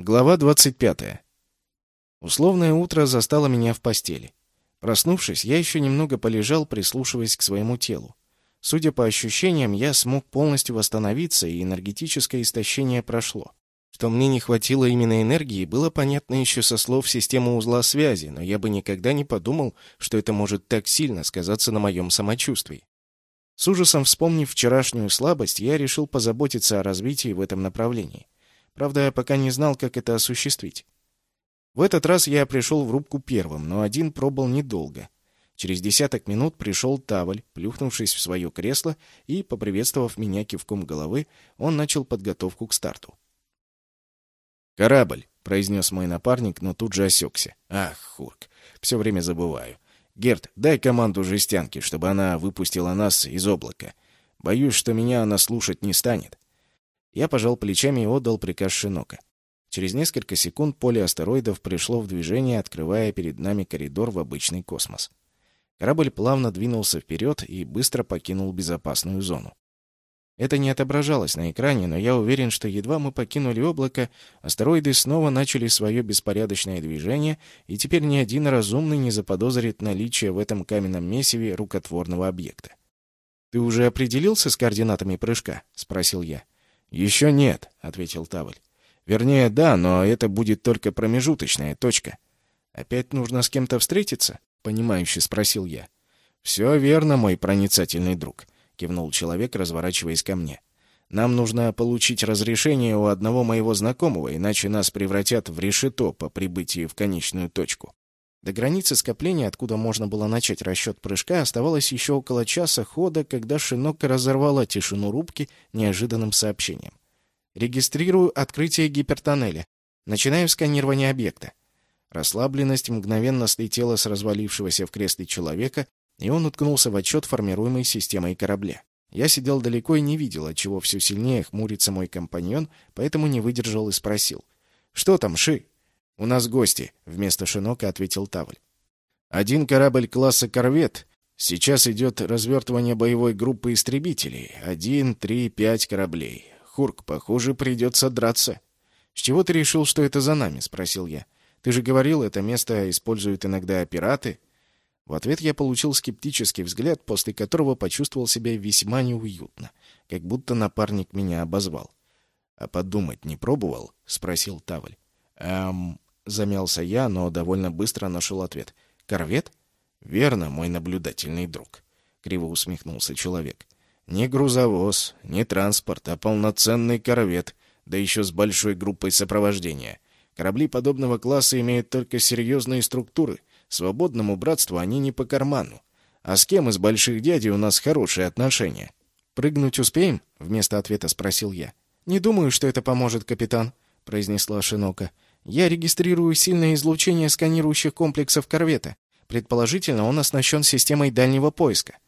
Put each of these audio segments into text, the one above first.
Глава 25. Условное утро застало меня в постели. Проснувшись, я еще немного полежал, прислушиваясь к своему телу. Судя по ощущениям, я смог полностью восстановиться, и энергетическое истощение прошло. Что мне не хватило именно энергии, было понятно еще со слов системы узла связи, но я бы никогда не подумал, что это может так сильно сказаться на моем самочувствии. С ужасом вспомнив вчерашнюю слабость, я решил позаботиться о развитии в этом направлении. Правда, я пока не знал, как это осуществить. В этот раз я пришел в рубку первым, но один пробыл недолго. Через десяток минут пришел Таваль, плюхнувшись в свое кресло, и, поприветствовав меня кивком головы, он начал подготовку к старту. «Корабль», — произнес мой напарник, но тут же осекся. «Ах, Хурк, все время забываю. Герт, дай команду жестянки, чтобы она выпустила нас из облака. Боюсь, что меня она слушать не станет». Я пожал плечами и отдал приказ Шинока. Через несколько секунд поле астероидов пришло в движение, открывая перед нами коридор в обычный космос. Корабль плавно двинулся вперед и быстро покинул безопасную зону. Это не отображалось на экране, но я уверен, что едва мы покинули облако, астероиды снова начали свое беспорядочное движение, и теперь ни один разумный не заподозрит наличие в этом каменном месиве рукотворного объекта. «Ты уже определился с координатами прыжка?» — спросил я. «Еще нет», — ответил Тавль. «Вернее, да, но это будет только промежуточная точка». «Опять нужно с кем-то встретиться?» — понимающе спросил я. «Все верно, мой проницательный друг», — кивнул человек, разворачиваясь ко мне. «Нам нужно получить разрешение у одного моего знакомого, иначе нас превратят в решето по прибытии в конечную точку». До границы скопления, откуда можно было начать расчет прыжка, оставалось еще около часа хода, когда Шинок разорвала тишину рубки неожиданным сообщением. «Регистрирую открытие гипертоннеля. Начинаю сканирование объекта». Расслабленность мгновенно слетела с развалившегося в кресле человека, и он уткнулся в отчет, формируемой системой корабля. Я сидел далеко и не видел, отчего все сильнее хмурится мой компаньон, поэтому не выдержал и спросил. «Что там, Ши?» «У нас гости», — вместо Шинока ответил Тавль. «Один корабль класса «Корвет». Сейчас идет развертывание боевой группы истребителей. Один, три, пять кораблей. Хурк, похоже, придется драться». «С чего ты решил, что это за нами?» — спросил я. «Ты же говорил, это место используют иногда пираты». В ответ я получил скептический взгляд, после которого почувствовал себя весьма неуютно, как будто напарник меня обозвал. «А подумать не пробовал?» — спросил Тавль. «Эм...» Замялся я, но довольно быстро нашел ответ. «Корвет?» «Верно, мой наблюдательный друг», — криво усмехнулся человек. «Не грузовоз, не транспорт, а полноценный корвет, да еще с большой группой сопровождения. Корабли подобного класса имеют только серьезные структуры. Свободному братству они не по карману. А с кем из больших дядей у нас хорошие отношения?» «Прыгнуть успеем?» — вместо ответа спросил я. «Не думаю, что это поможет, капитан», — произнесла Шинока. Я регистрирую сильное излучение сканирующих комплексов корвета. Предположительно, он оснащен системой дальнего поиска.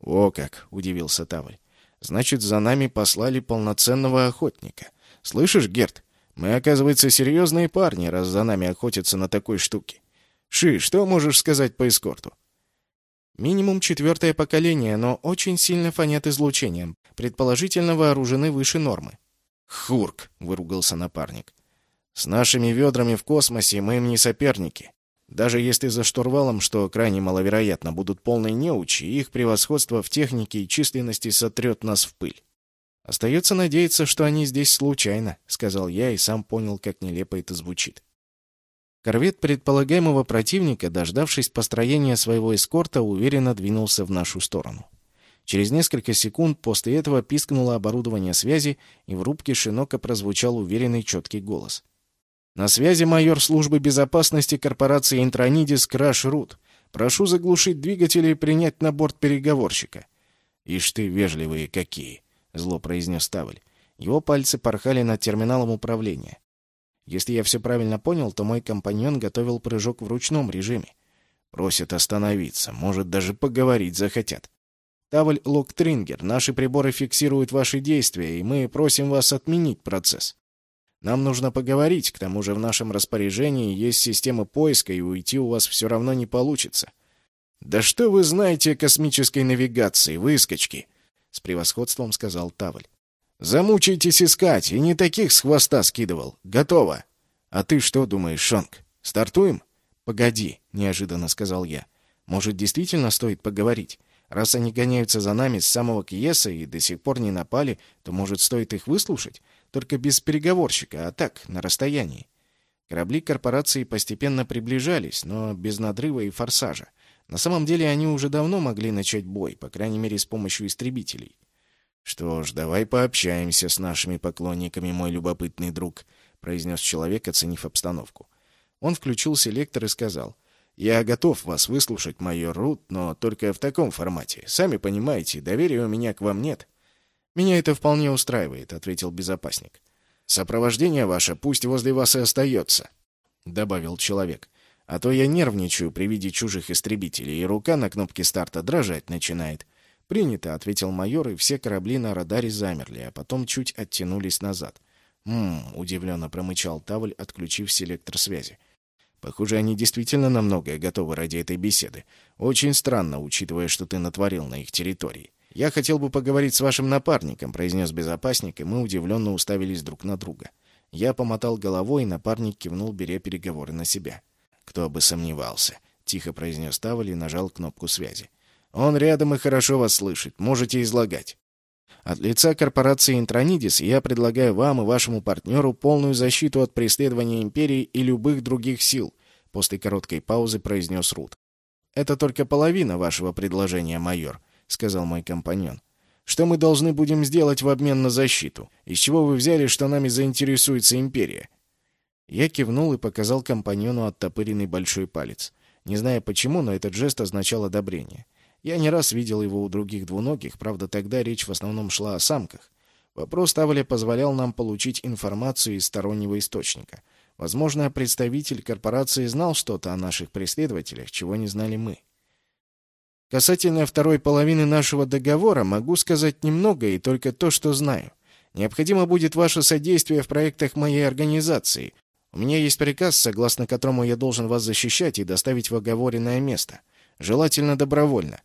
«О как!» — удивился Тавль. «Значит, за нами послали полноценного охотника. Слышишь, Герт, мы, оказывается, серьезные парни, раз за нами охотятся на такой штуке. Ши, что можешь сказать по эскорту?» Минимум четвертое поколение, но очень сильно фонят излучением. Предположительно, вооружены выше нормы. «Хурк!» — выругался напарник. С нашими ведрами в космосе мы им не соперники. Даже если за штурвалом, что крайне маловероятно, будут полные неучи, их превосходство в технике и численности сотрет нас в пыль. «Остается надеяться, что они здесь случайно», — сказал я и сам понял, как нелепо это звучит. Корвет предполагаемого противника, дождавшись построения своего эскорта, уверенно двинулся в нашу сторону. Через несколько секунд после этого пискнуло оборудование связи, и в рубке Шинока прозвучал уверенный четкий голос — на связи майор службы безопасности корпорации Интронидис Краш Рут. Прошу заглушить двигатели и принять на борт переговорщика. Ишь ты, вежливые какие, зло произнес Тавль. Его пальцы порхали над терминалом управления. Если я все правильно понял, то мой компаньон готовил прыжок в ручном режиме. Просят остановиться, может, даже поговорить захотят. Тавль Локтрингер, наши приборы фиксируют ваши действия, и мы просим вас отменить процесс. Нам нужно поговорить, к тому же в нашем распоряжении есть система поиска, и уйти у вас все равно не получится». «Да что вы знаете о космической навигации, выскочки?» — с превосходством сказал Тавль. «Замучайтесь искать, и не таких с хвоста скидывал. Готово!» «А ты что думаешь, Шонг? Стартуем?» «Погоди», — неожиданно сказал я. «Может, действительно стоит поговорить? Раз они гоняются за нами с самого Киеса и до сих пор не напали, то, может, стоит их выслушать? Только без переговорщика, а так, на расстоянии». Корабли корпорации постепенно приближались, но без надрыва и форсажа. На самом деле они уже давно могли начать бой, по крайней мере, с помощью истребителей. «Что ж, давай пообщаемся с нашими поклонниками, мой любопытный друг», — произнес человек, оценив обстановку. Он включил селектор и сказал, «Я готов вас выслушать, майор Рут, но только в таком формате. Сами понимаете, доверия у меня к вам нет». «Меня это вполне устраивает», — ответил безопасник. «Сопровождение ваше пусть возле вас и остается», — добавил человек. «А то я нервничаю при виде чужих истребителей, и рука на кнопке старта дрожать начинает». «Принято», — ответил майор, и все корабли на радаре замерли, а потом чуть оттянулись назад. «Ммм», — удивленно промычал Тавль, отключив селектор связи. «Похоже, они действительно на многое готовы ради этой беседы. Очень странно, учитывая, что ты натворил на их территории». «Я хотел бы поговорить с вашим напарником», — произнес безопасник, и мы удивленно уставились друг на друга. Я помотал головой, и напарник кивнул, беря переговоры на себя. «Кто бы сомневался», — тихо произнес Тавль и нажал кнопку связи. Он рядом и хорошо вас слышит. Можете излагать. От лица корпорации Интронидис я предлагаю вам и вашему партнеру полную защиту от преследования Империи и любых других сил, после короткой паузы произнес Рут. Это только половина вашего предложения, майор, сказал мой компаньон. Что мы должны будем сделать в обмен на защиту? Из чего вы взяли, что нами заинтересуется Империя? Я кивнул и показал компаньону оттопыренный большой палец. Не зная почему, но этот жест означал одобрение. Я не раз видел его у других двуногих, правда, тогда речь в основном шла о самках. Вопрос Тавля позволял нам получить информацию из стороннего источника. Возможно, представитель корпорации знал что-то о наших преследователях, чего не знали мы. Касательно второй половины нашего договора могу сказать немного и только то, что знаю. Необходимо будет ваше содействие в проектах моей организации. У меня есть приказ, согласно которому я должен вас защищать и доставить в оговоренное место. Желательно добровольно.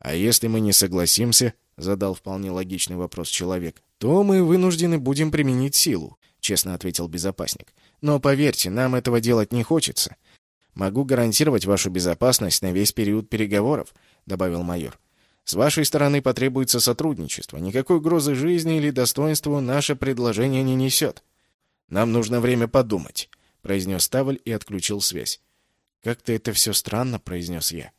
«А если мы не согласимся?» — задал вполне логичный вопрос человек. «То мы вынуждены будем применить силу», — честно ответил безопасник. «Но поверьте, нам этого делать не хочется. Могу гарантировать вашу безопасность на весь период переговоров», — добавил майор. «С вашей стороны потребуется сотрудничество. Никакой угрозы жизни или достоинству наше предложение не несет». «Нам нужно время подумать», — произнес Тавль и отключил связь. «Как-то это все странно», — произнес я.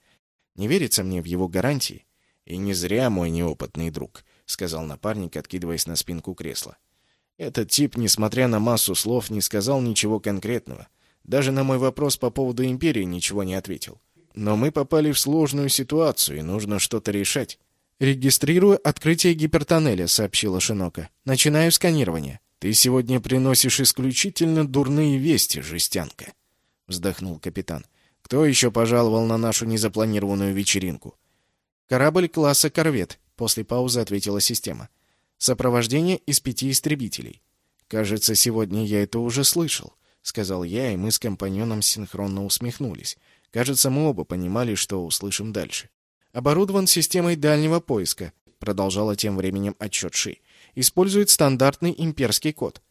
Не верится мне в его гарантии. И не зря, мой неопытный друг, сказал напарник, откидываясь на спинку кресла. Этот тип, несмотря на массу слов, не сказал ничего конкретного. Даже на мой вопрос по поводу империи ничего не ответил. Но мы попали в сложную ситуацию, и нужно что-то решать. «Регистрирую открытие гипертоннеля», — сообщила Шинока. «Начинаю сканирование». «Ты сегодня приносишь исключительно дурные вести, жестянка», — вздохнул капитан. Кто еще пожаловал на нашу незапланированную вечеринку? Корабль класса «Корвет», — после паузы ответила система. Сопровождение из пяти истребителей. Кажется, сегодня я это уже слышал, — сказал я, и мы с компаньоном синхронно усмехнулись. Кажется, мы оба понимали, что услышим дальше. Оборудован системой дальнего поиска, — продолжала тем временем отчет Ши. Использует стандартный имперский код.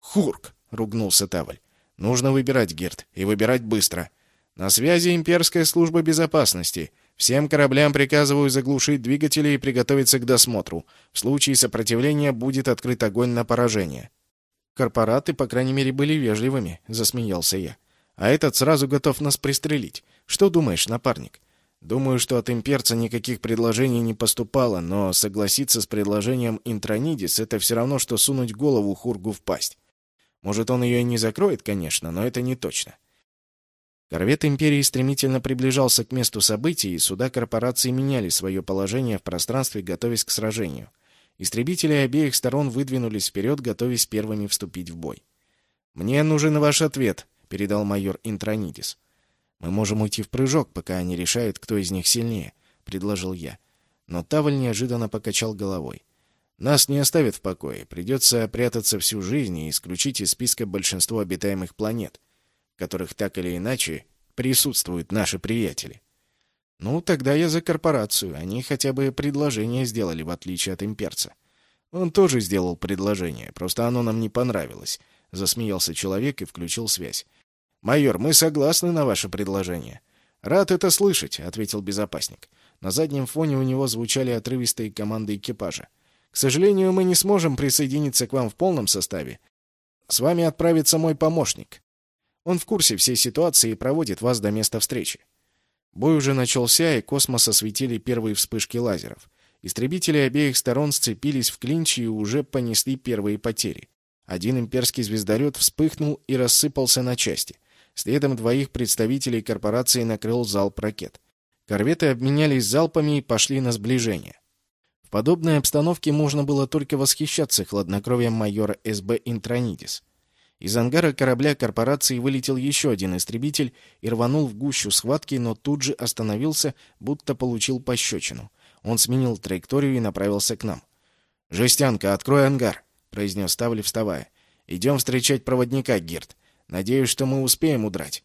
«Хурк!» — ругнулся Таваль. «Нужно выбирать, Герт, и выбирать быстро. На связи имперская служба безопасности. Всем кораблям приказываю заглушить двигатели и приготовиться к досмотру. В случае сопротивления будет открыт огонь на поражение. Корпораты, по крайней мере, были вежливыми, засмеялся я. А этот сразу готов нас пристрелить. Что думаешь, напарник? Думаю, что от имперца никаких предложений не поступало, но согласиться с предложением Интронидис — это все равно, что сунуть голову Хургу в пасть. Может, он ее и не закроет, конечно, но это не точно. Корвет Империи стремительно приближался к месту событий, и суда корпорации меняли свое положение в пространстве, готовясь к сражению. Истребители обеих сторон выдвинулись вперед, готовясь первыми вступить в бой. «Мне нужен ваш ответ», — передал майор Интронидис. «Мы можем уйти в прыжок, пока они решают, кто из них сильнее», — предложил я. Но Тавль неожиданно покачал головой. «Нас не оставят в покое. Придется прятаться всю жизнь и исключить из списка большинство обитаемых планет которых так или иначе присутствуют наши приятели. Ну, тогда я за корпорацию. Они хотя бы предложение сделали, в отличие от имперца. Он тоже сделал предложение, просто оно нам не понравилось. засмеялся человек и включил связь. «Майор, мы согласны на ваше предложение». «Рад это слышать», — ответил безопасник. На заднем фоне у него звучали отрывистые команды экипажа. «К сожалению, мы не сможем присоединиться к вам в полном составе. С вами отправится мой помощник. Он в курсе всей ситуации и проводит вас до места встречи». Бой уже начался, и космос осветили первые вспышки лазеров. Истребители обеих сторон сцепились в клинч и уже понесли первые потери. Один имперский звездолет вспыхнул и рассыпался на части. Следом двоих представителей корпорации накрыл залп ракет. Корветы обменялись залпами и пошли на сближение. В подобной обстановке можно было только восхищаться хладнокровием майора СБ Интронидис. Из ангара корабля корпорации вылетел еще один истребитель и рванул в гущу схватки, но тут же остановился, будто получил пощечину. Он сменил траекторию и направился к нам. «Жестянка, открой ангар!» — произнес Тавли, вставая. «Идем встречать проводника, Герт. Надеюсь, что мы успеем удрать».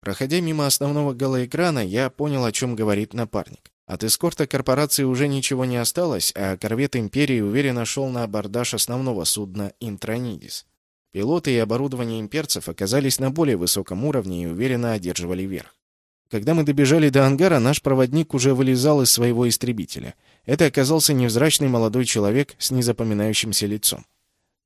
Проходя мимо основного голоэкрана, я понял, о чем говорит напарник. От эскорта корпорации уже ничего не осталось, а корвет Империи уверенно шел на абордаж основного судна «Интронидис». Пилоты и оборудование имперцев оказались на более высоком уровне и уверенно одерживали верх. Когда мы добежали до ангара, наш проводник уже вылезал из своего истребителя. Это оказался невзрачный молодой человек с незапоминающимся лицом.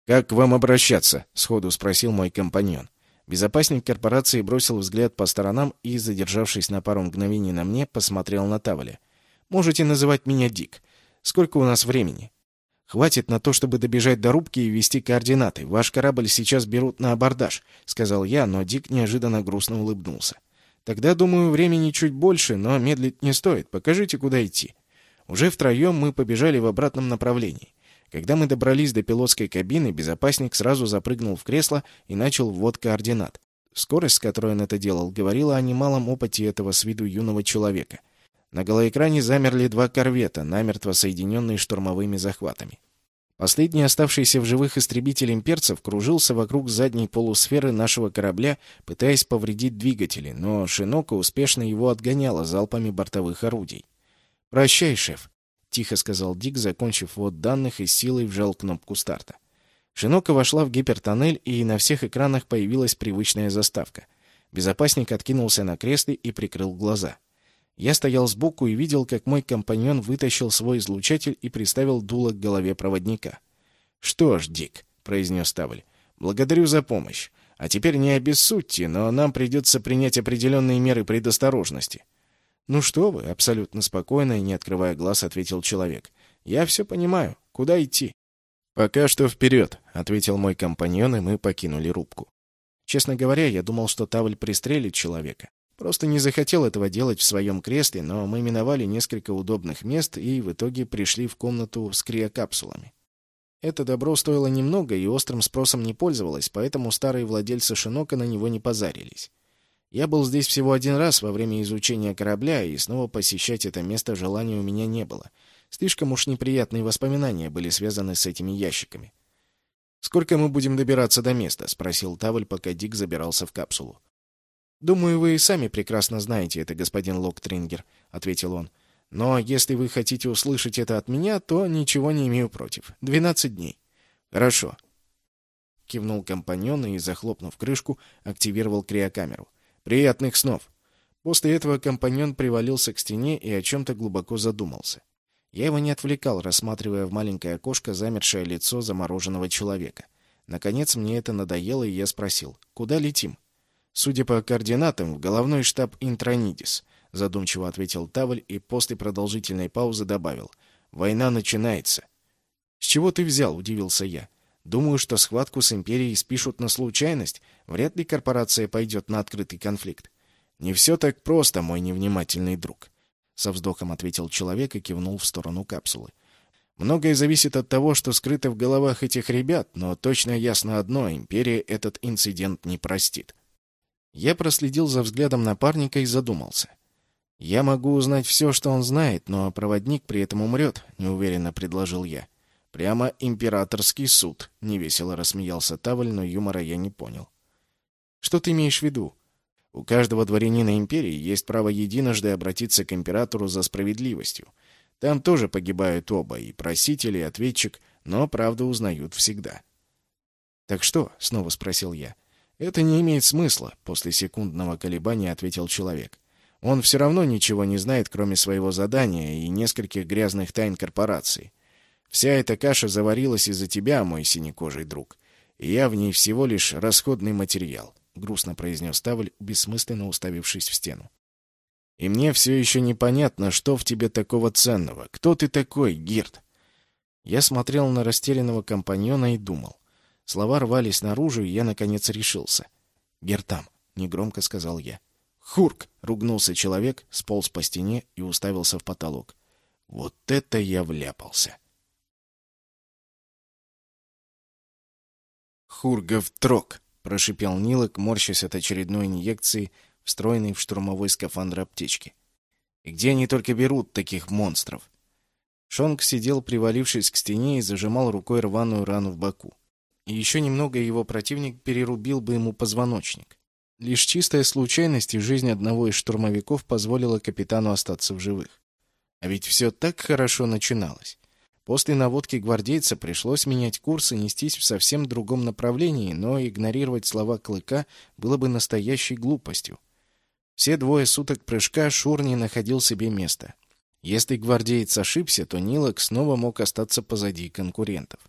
«Как к вам обращаться?» — сходу спросил мой компаньон. Безопасник корпорации бросил взгляд по сторонам и, задержавшись на пару мгновений на мне, посмотрел на Таволя. «Можете называть меня Дик. Сколько у нас времени?» «Хватит на то, чтобы добежать до рубки и ввести координаты. Ваш корабль сейчас берут на абордаж», — сказал я, но Дик неожиданно грустно улыбнулся. «Тогда, думаю, времени чуть больше, но медлить не стоит. Покажите, куда идти». Уже втроем мы побежали в обратном направлении. Когда мы добрались до пилотской кабины, безопасник сразу запрыгнул в кресло и начал ввод координат. Скорость, с которой он это делал, говорила о немалом опыте этого с виду юного человека. На голоэкране замерли два корвета, намертво соединенные штурмовыми захватами. Последний оставшийся в живых истребитель имперцев кружился вокруг задней полусферы нашего корабля, пытаясь повредить двигатели, но Шинока успешно его отгоняла залпами бортовых орудий. «Прощай, шеф», тихо сказал Дик, закончив ввод данных и силой вжал кнопку старта. Шинока вошла в гипертоннель, и на всех экранах появилась привычная заставка. Безопасник откинулся на кресле и прикрыл глаза. Я стоял сбоку и видел, как мой компаньон вытащил свой излучатель и приставил дуло к голове проводника. «Что ж, Дик», — произнес Тавль, — «благодарю за помощь. А теперь не обессудьте, но нам придется принять определенные меры предосторожности». «Ну что вы», — абсолютно спокойно и не открывая глаз, ответил человек. «Я все понимаю. Куда идти?» «Пока что вперед», — ответил мой компаньон, и мы покинули рубку. Честно говоря, я думал, что Тавль пристрелит человека. Просто не захотел этого делать в своем кресле, но мы миновали несколько удобных мест и в итоге пришли в комнату с криокапсулами. Это добро стоило немного и острым спросом не пользовалось, поэтому старые владельцы Шинока на него не позарились. Я был здесь всего один раз во время изучения корабля, и снова посещать это место желания у меня не было. Слишком уж неприятные воспоминания были связаны с этими ящиками. «Сколько мы будем добираться до места?» — спросил Тавль, пока Дик забирался в капсулу. «Думаю, вы и сами прекрасно знаете это, господин Локтрингер», — ответил он. «Но если вы хотите услышать это от меня, то ничего не имею против. Двенадцать дней». «Хорошо», — кивнул компаньон и, захлопнув крышку, активировал криокамеру. Приятных снов. После этого компаньон привалился к стене и о чем-то глубоко задумался. Я его не отвлекал, рассматривая в маленькое окошко замершее лицо замороженного человека. Наконец мне это надоело, и я спросил, куда летим? Судя по координатам, в головной штаб Интронидис, задумчиво ответил Тавль и после продолжительной паузы добавил, война начинается. С чего ты взял, удивился я. Думаю, что схватку с Империей спишут на случайность. Вряд ли корпорация пойдет на открытый конфликт. «Не все так просто, мой невнимательный друг», — со вздохом ответил человек и кивнул в сторону капсулы. «Многое зависит от того, что скрыто в головах этих ребят, но точно ясно одно — Империя этот инцидент не простит». Я проследил за взглядом напарника и задумался. «Я могу узнать все, что он знает, но проводник при этом умрет», — неуверенно предложил я. Прямо императорский суд, невесело рассмеялся Тавль, но юмора я не понял. Что ты имеешь в виду? У каждого дворянина империи есть право единожды обратиться к императору за справедливостью. Там тоже погибают оба, и проситель, и ответчик, но правду узнают всегда. «Так что?» — снова спросил я. «Это не имеет смысла», — после секундного колебания ответил человек. «Он все равно ничего не знает, кроме своего задания и нескольких грязных тайн корпорации. Вся эта каша заварилась из-за тебя, мой синекожий друг, и я в ней всего лишь расходный материал», — грустно произнес Тавль, бессмысленно уставившись в стену. «И мне все еще непонятно, что в тебе такого ценного. Кто ты такой, Гирд?» Я смотрел на растерянного компаньона и думал. Слова рвались наружу, и я, наконец, решился. «Гертам», — негромко сказал я. «Хурк!» — ругнулся человек, сполз по стене и уставился в потолок. «Вот это я вляпался!» «Хургов трок!» — прошипел Нилок, морщась от очередной инъекции, встроенной в штурмовой скафандр аптечки. «И где они только берут таких монстров?» Шонг сидел, привалившись к стене, и зажимал рукой рваную рану в боку и еще немного его противник перерубил бы ему позвоночник. Лишь чистая случайность и жизнь одного из штурмовиков позволила капитану остаться в живых. А ведь все так хорошо начиналось. После наводки гвардейца пришлось менять курс и нестись в совсем другом направлении, но игнорировать слова Клыка было бы настоящей глупостью. Все двое суток прыжка Шур не находил себе места. Если гвардеец ошибся, то Нилок снова мог остаться позади конкурентов.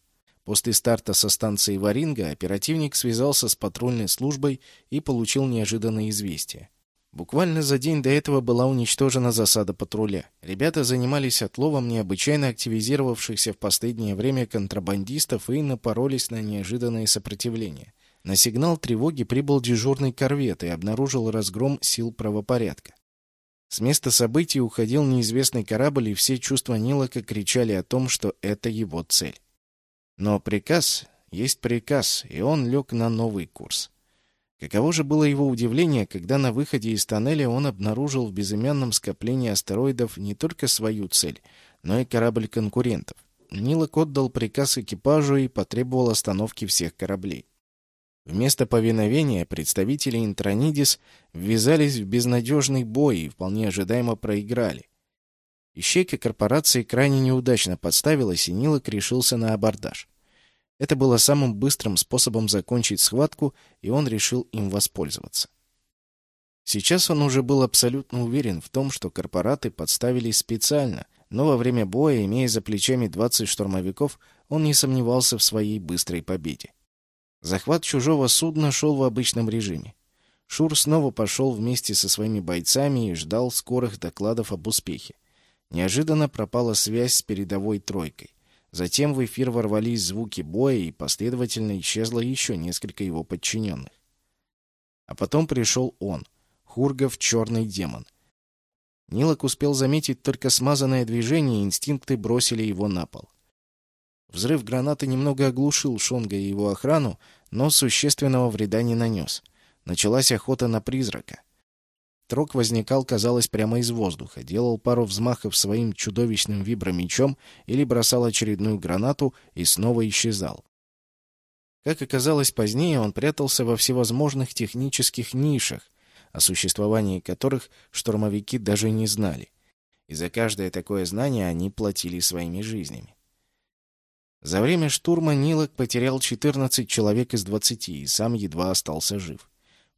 После старта со станции Варинга оперативник связался с патрульной службой и получил неожиданное известие. Буквально за день до этого была уничтожена засада патруля. Ребята занимались отловом необычайно активизировавшихся в последнее время контрабандистов и напоролись на неожиданное сопротивление. На сигнал тревоги прибыл дежурный корвет и обнаружил разгром сил правопорядка. С места событий уходил неизвестный корабль, и все чувства Нилока кричали о том, что это его цель. Но приказ есть приказ, и он лег на новый курс. Каково же было его удивление, когда на выходе из тоннеля он обнаружил в безымянном скоплении астероидов не только свою цель, но и корабль конкурентов. Нилок отдал приказ экипажу и потребовал остановки всех кораблей. Вместо повиновения представители Интронидис ввязались в безнадежный бой и вполне ожидаемо проиграли. Ищейка корпорации крайне неудачно подставилась, и Нилок решился на абордаж. Это было самым быстрым способом закончить схватку, и он решил им воспользоваться. Сейчас он уже был абсолютно уверен в том, что корпораты подставились специально, но во время боя, имея за плечами 20 штурмовиков, он не сомневался в своей быстрой победе. Захват чужого судна шел в обычном режиме. Шур снова пошел вместе со своими бойцами и ждал скорых докладов об успехе. Неожиданно пропала связь с передовой тройкой. Затем в эфир ворвались звуки боя, и последовательно исчезло еще несколько его подчиненных. А потом пришел он, Хургов Черный Демон. Нилок успел заметить только смазанное движение, и инстинкты бросили его на пол. Взрыв гранаты немного оглушил Шонга и его охрану, но существенного вреда не нанес. Началась охота на призрака. Трок возникал, казалось, прямо из воздуха, делал пару взмахов своим чудовищным вибромечом или бросал очередную гранату и снова исчезал. Как оказалось позднее, он прятался во всевозможных технических нишах, о существовании которых штурмовики даже не знали. И за каждое такое знание они платили своими жизнями. За время штурма Нилок потерял 14 человек из 20 и сам едва остался жив.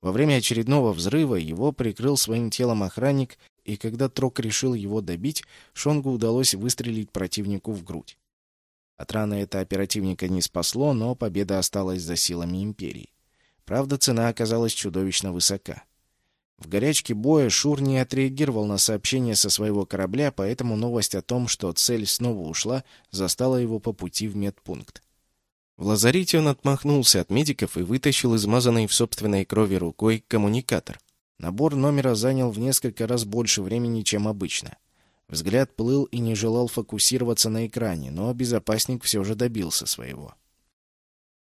Во время очередного взрыва его прикрыл своим телом охранник, и когда Трок решил его добить, Шонгу удалось выстрелить противнику в грудь. От раны это оперативника не спасло, но победа осталась за силами Империи. Правда, цена оказалась чудовищно высока. В горячке боя Шур не отреагировал на сообщение со своего корабля, поэтому новость о том, что цель снова ушла, застала его по пути в медпункт. В лазарете он отмахнулся от медиков и вытащил измазанный в собственной крови рукой коммуникатор. Набор номера занял в несколько раз больше времени, чем обычно. Взгляд плыл и не желал фокусироваться на экране, но безопасник все же добился своего.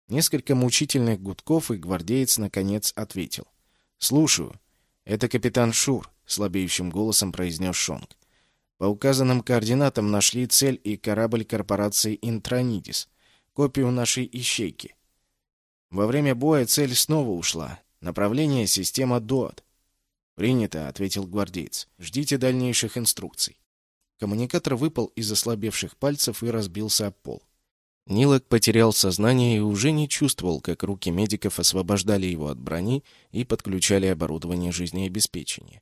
Несколько мучительных гудков, и гвардеец, наконец, ответил. «Слушаю. Это капитан Шур», — слабеющим голосом произнес Шонг. «По указанным координатам нашли цель и корабль корпорации «Интронидис» копию нашей ищейки. Во время боя цель снова ушла. Направление — система ДОТ. «Принято», — ответил гвардеец. «Ждите дальнейших инструкций». Коммуникатор выпал из ослабевших пальцев и разбился об пол. Нилок потерял сознание и уже не чувствовал, как руки медиков освобождали его от брони и подключали оборудование жизнеобеспечения.